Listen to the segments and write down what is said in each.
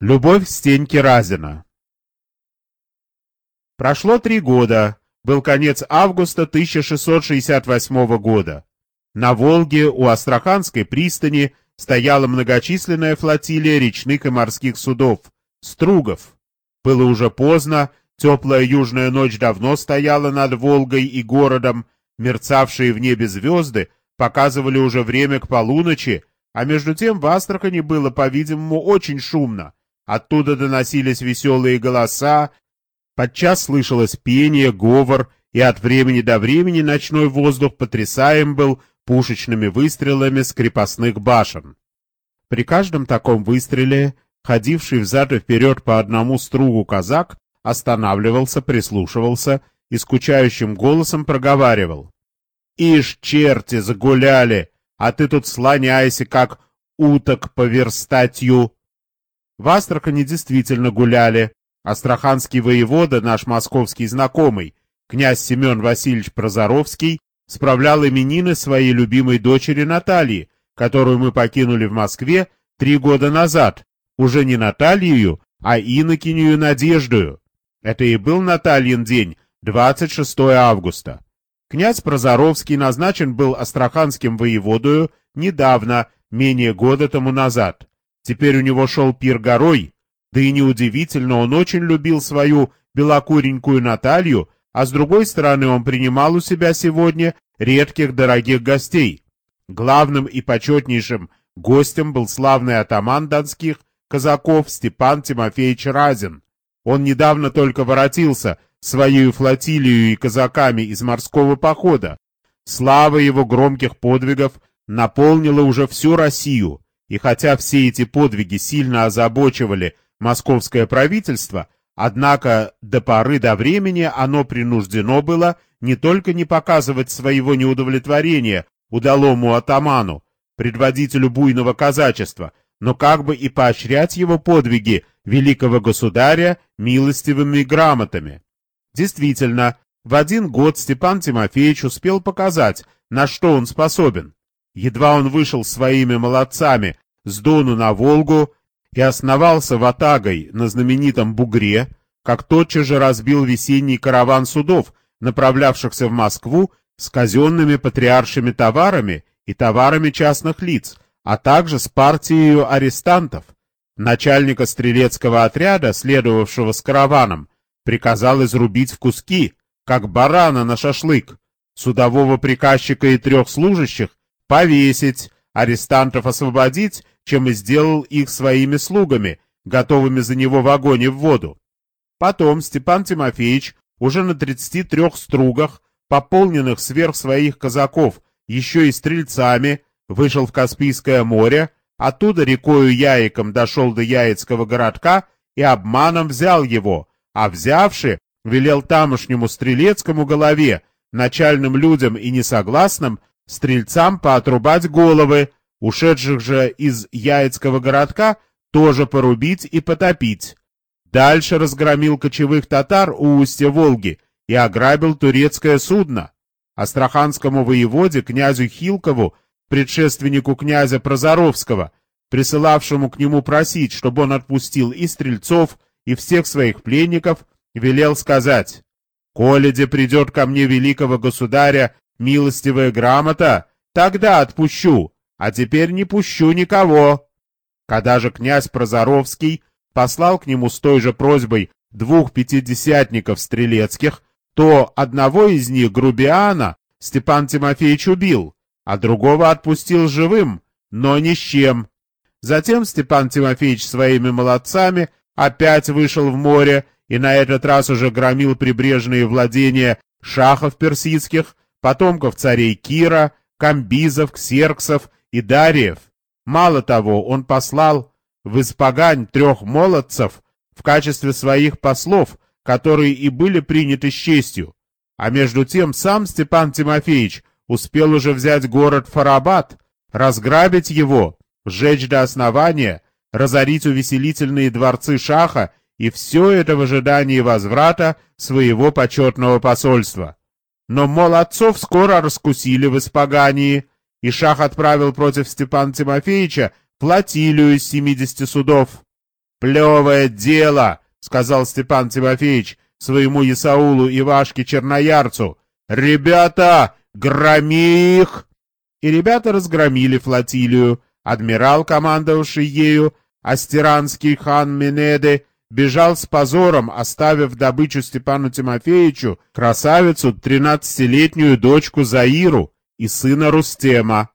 Любовь Стеньки Разина Прошло три года. Был конец августа 1668 года. На Волге у Астраханской пристани стояла многочисленная флотилия речных и морских судов — Стругов. Было уже поздно, теплая южная ночь давно стояла над Волгой и городом, мерцавшие в небе звезды показывали уже время к полуночи, а между тем в Астрахани было, по-видимому, очень шумно. Оттуда доносились веселые голоса, подчас слышалось пение, говор, и от времени до времени ночной воздух потрясаем был пушечными выстрелами с крепостных башен. При каждом таком выстреле, ходивший взад и вперед по одному стругу казак, останавливался, прислушивался и скучающим голосом проговаривал. «Ишь, черти, загуляли, а ты тут слоняйся, как уток по верстатью!» В Астрахани действительно гуляли. Астраханский воевода, наш московский знакомый, князь Семен Васильевич Прозоровский, справлял именины своей любимой дочери Натальи, которую мы покинули в Москве три года назад, уже не Наталью, а инокинью Надеждою. Это и был Натальин день, 26 августа. Князь Прозоровский назначен был астраханским воеводою недавно, менее года тому назад. Теперь у него шел пир горой, да и неудивительно, он очень любил свою белокуренькую Наталью, а с другой стороны он принимал у себя сегодня редких дорогих гостей. Главным и почетнейшим гостем был славный атаман донских казаков Степан Тимофеевич Разин. Он недавно только воротился своей флотилией и казаками из морского похода. Слава его громких подвигов наполнила уже всю Россию, и хотя все эти подвиги сильно озабочивали московское правительство, Однако до поры до времени оно принуждено было не только не показывать своего неудовлетворения удалому атаману, предводителю буйного казачества, но как бы и поощрять его подвиги великого государя милостивыми грамотами. Действительно, в один год Степан Тимофеевич успел показать, на что он способен. Едва он вышел своими молодцами с Дону на Волгу, и основался ватагой на знаменитом Бугре, как тотчас же разбил весенний караван судов, направлявшихся в Москву с казенными патриаршими товарами и товарами частных лиц, а также с партией арестантов. Начальника стрелецкого отряда, следовавшего с караваном, приказал изрубить в куски, как барана на шашлык, судового приказчика и трех служащих повесить, арестантов освободить чем и сделал их своими слугами, готовыми за него в огонь и в воду. Потом Степан Тимофеевич уже на 33 стругах, пополненных сверх своих казаков, еще и стрельцами, вышел в Каспийское море, оттуда рекою Яиком дошел до Яицкого городка и обманом взял его, а взявши, велел тамошнему стрелецкому голове, начальным людям и несогласным, стрельцам поотрубать головы, Ушедших же из Яицкого городка тоже порубить и потопить. Дальше разгромил кочевых татар у устья Волги и ограбил турецкое судно. Астраханскому воеводе, князю Хилкову, предшественнику князя Прозоровского, присылавшему к нему просить, чтобы он отпустил и стрельцов, и всех своих пленников, велел сказать, «Коли де придет ко мне великого государя милостивая грамота, тогда отпущу, а теперь не пущу никого. Когда же князь Прозоровский послал к нему с той же просьбой двух пятидесятников стрелецких, то одного из них, Грубиана, Степан Тимофеевич убил, а другого отпустил живым, но ни с чем. Затем Степан Тимофеевич своими молодцами опять вышел в море и на этот раз уже громил прибрежные владения шахов персидских, потомков царей Кира, камбизов, ксерксов и Дариев. Мало того, он послал в Испагань трех молодцев в качестве своих послов, которые и были приняты с честью. А между тем сам Степан Тимофеевич успел уже взять город Фарабад, разграбить его, сжечь до основания, разорить увеселительные дворцы Шаха и все это в ожидании возврата своего почетного посольства. Но молодцов скоро раскусили в Испагании, и Шах отправил против Степана Тимофеевича флотилию из 70 судов. «Плевое дело!» — сказал Степан Тимофеевич своему Исаулу Ивашке Черноярцу. «Ребята, громи их!» И ребята разгромили флотилию. Адмирал, командовавший ею, Астеранский хан Менеде, бежал с позором, оставив добычу Степану Тимофеевичу красавицу, тринадцатилетнюю дочку Заиру и сына Рустема.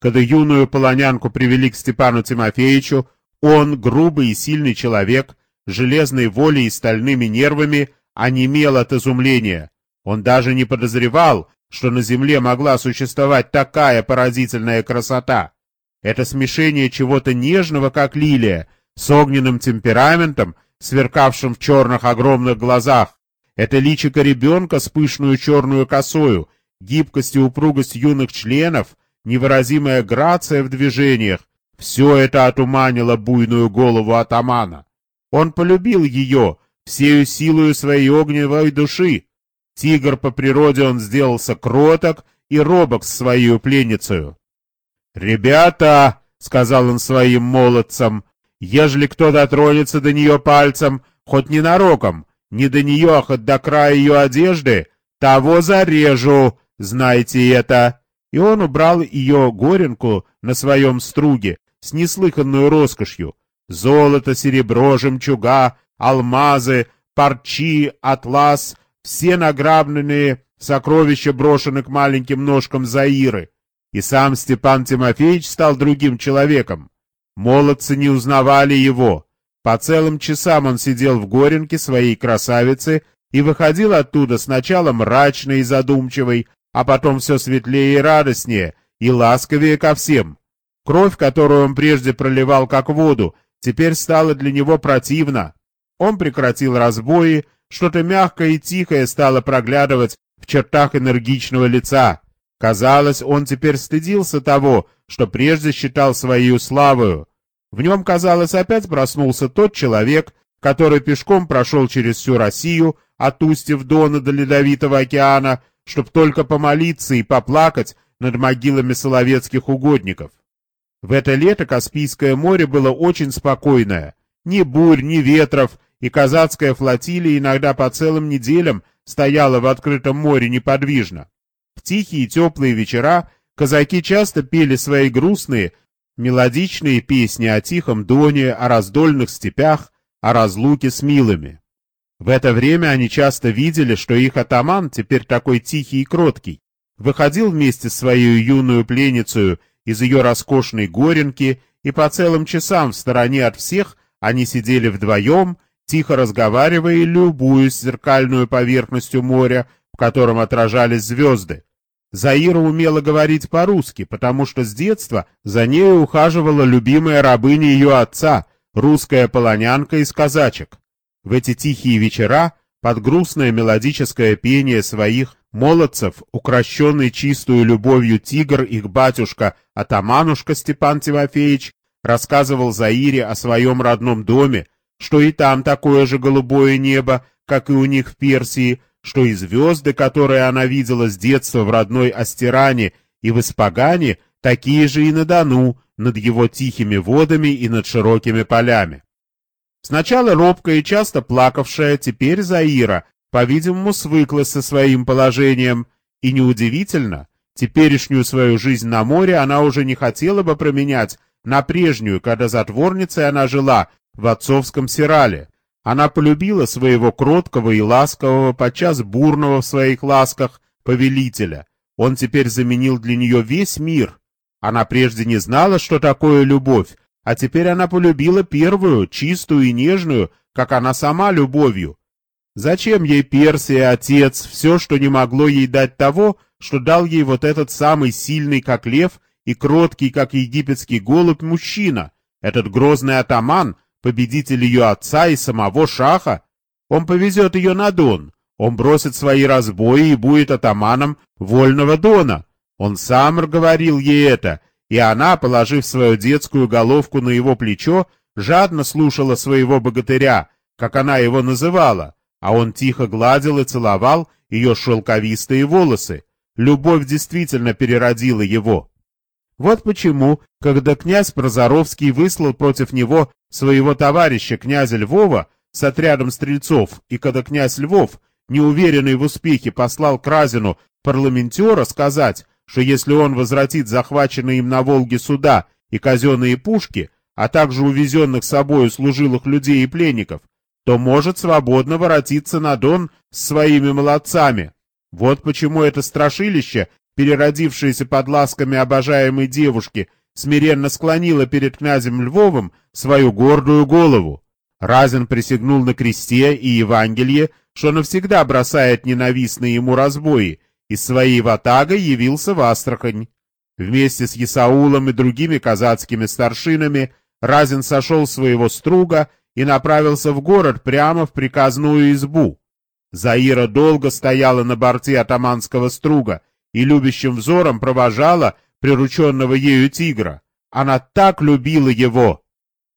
Когда юную полонянку привели к Степану Тимофеевичу, он, грубый и сильный человек, железной волей и стальными нервами, онемел от изумления. Он даже не подозревал, что на земле могла существовать такая поразительная красота. Это смешение чего-то нежного, как лилия, с огненным темпераментом, сверкавшим в черных огромных глазах. Это личико ребенка с пышную черную косою, гибкость и упругость юных членов, невыразимая грация в движениях, все это отуманило буйную голову атамана. Он полюбил ее, всею силою своей огневой души. Тигр по природе он сделался кроток и робок с своей пленницею. «Ребята!» — сказал он своим молодцам, Ежели кто дотронется до нее пальцем, хоть ненароком, не до нее, а хоть до края ее одежды, того зарежу, знайте это. И он убрал ее горенку на своем струге с неслыханной роскошью. Золото, серебро, жемчуга, алмазы, парчи, атлас, все награбленные сокровища брошены к маленьким ножкам Заиры. И сам Степан Тимофеевич стал другим человеком. Молодцы не узнавали его. По целым часам он сидел в горенке своей красавицы и выходил оттуда сначала мрачный и задумчивый, а потом все светлее и радостнее, и ласковее ко всем. Кровь, которую он прежде проливал как воду, теперь стала для него противна. Он прекратил разбои, что-то мягкое и тихое стало проглядывать в чертах энергичного лица. Казалось, он теперь стыдился того, что прежде считал своей славою. В нем, казалось, опять проснулся тот человек, который пешком прошел через всю Россию, от устьев Дона до Ледовитого океана, чтобы только помолиться и поплакать над могилами соловецких угодников. В это лето Каспийское море было очень спокойное. Ни бурь, ни ветров, и казацкая флотилия иногда по целым неделям стояла в открытом море неподвижно. В тихие теплые вечера казаки часто пели свои грустные, мелодичные песни о тихом доне, о раздольных степях, о разлуке с милыми. В это время они часто видели, что их атаман, теперь такой тихий и кроткий, выходил вместе с своей юную пленницей из ее роскошной горенки, и по целым часам в стороне от всех они сидели вдвоем, тихо разговаривая и любуясь зеркальную поверхностью моря, в котором отражались звезды. Заира умела говорить по-русски, потому что с детства за нею ухаживала любимая рабыня ее отца, русская полонянка из казачек. В эти тихие вечера, под грустное мелодическое пение своих молодцев, укращенный чистую любовью тигр, их батюшка, атаманушка Степан Тимофеевич, рассказывал Заире о своем родном доме, что и там такое же голубое небо, как и у них в Персии, что и звезды, которые она видела с детства в родной Астеране и в Испагане, такие же и на Дону, над его тихими водами и над широкими полями. Сначала робкая и часто плакавшая, теперь Заира, по-видимому, свыклась со своим положением, и неудивительно, теперешнюю свою жизнь на море она уже не хотела бы променять на прежнюю, когда затворницей она жила в отцовском Сирале, она полюбила своего кроткого и ласкового, подчас бурного в своих ласках, повелителя. Он теперь заменил для нее весь мир. Она прежде не знала, что такое любовь, а теперь она полюбила первую, чистую и нежную, как она сама любовью. Зачем ей Персия, отец, все, что не могло ей дать того, что дал ей вот этот самый сильный, как лев, и кроткий, как египетский голубь, мужчина, этот грозный атаман, победитель ее отца и самого Шаха. Он повезет ее на Дон, он бросит свои разбои и будет атаманом Вольного Дона. Он сам говорил ей это, и она, положив свою детскую головку на его плечо, жадно слушала своего богатыря, как она его называла, а он тихо гладил и целовал ее шелковистые волосы. Любовь действительно переродила его. Вот почему, когда князь Прозоровский выслал против него своего товарища князя Львова с отрядом стрельцов, и когда князь Львов, неуверенный в успехе, послал к Разину парламентера сказать, что если он возвратит захваченные им на Волге суда и казенные пушки, а также увезенных собою служилых людей и пленников, то может свободно воротиться на Дон с своими молодцами. Вот почему это страшилище, переродившееся под ласками обожаемой девушки, смиренно склонило перед князем Львовым свою гордую голову. Разин присягнул на кресте и Евангелие, что навсегда бросает ненавистные ему разбои, и своей ватагой явился в Астрахань. Вместе с Исаулом и другими казацкими старшинами Разин сошел своего струга и направился в город прямо в приказную избу. Заира долго стояла на борте атаманского струга и любящим взором провожала прирученного ею тигра. Она так любила его.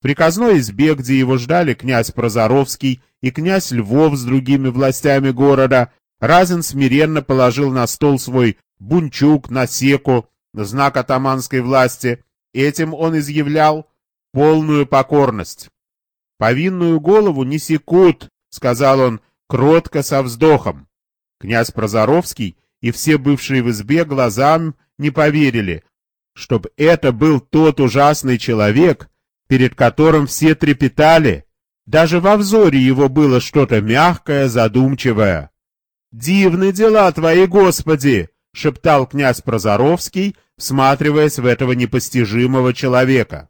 В приказной избе, где его ждали князь Прозоровский и князь Львов с другими властями города, Разин смиренно положил на стол свой бунчук, насеку, знак атаманской власти. Этим он изъявлял полную покорность. «Повинную голову не секут», — сказал он кротко со вздохом. Князь Прозоровский и все бывшие в избе глазам не поверили, чтоб это был тот ужасный человек, перед которым все трепетали. Даже во взоре его было что-то мягкое, задумчивое. «Дивны дела твои, Господи!» — шептал князь Прозоровский, всматриваясь в этого непостижимого человека.